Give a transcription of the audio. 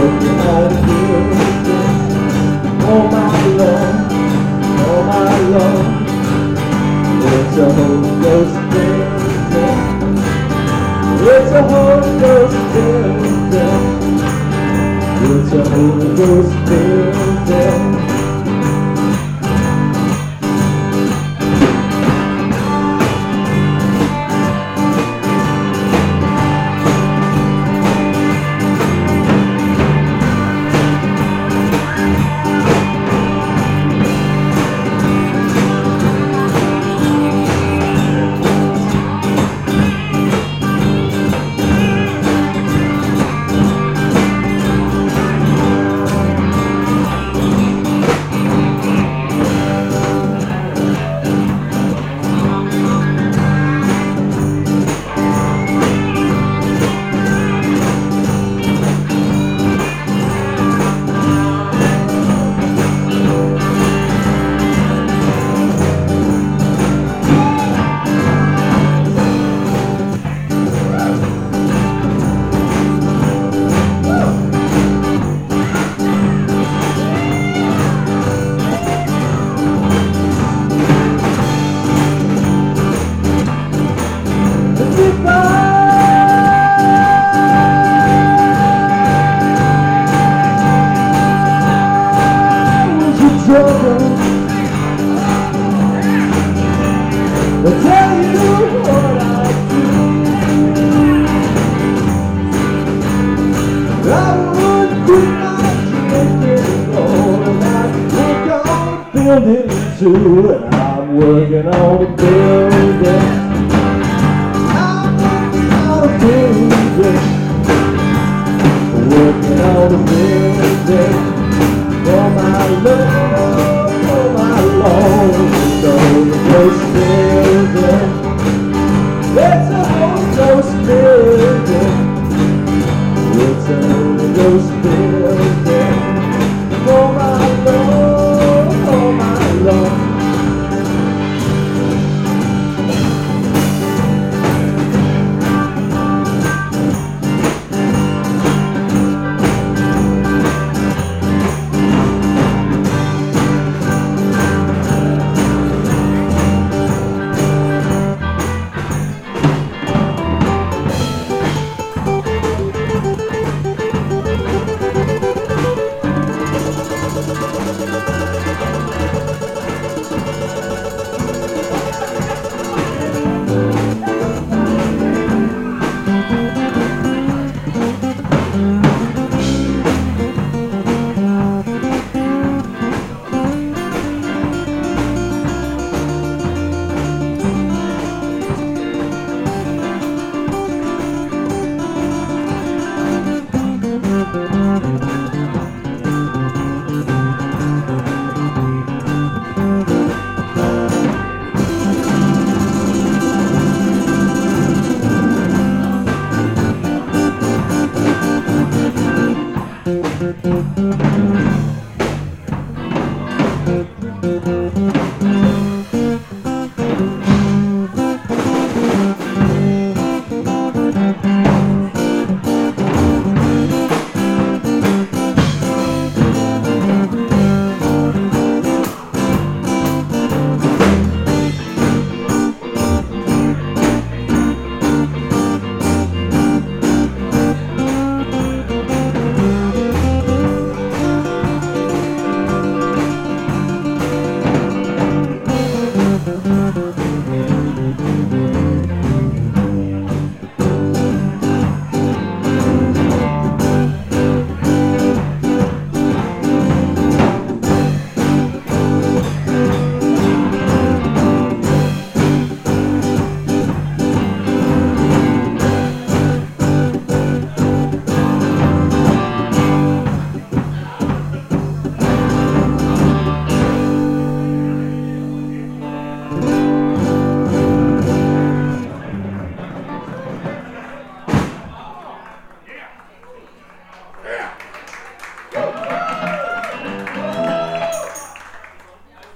Oh my love, oh my love, it's a Holy Ghost. It's a Holy Ghost. It's a and I'm working on a building. I'm working on a building. Working on a building for my love.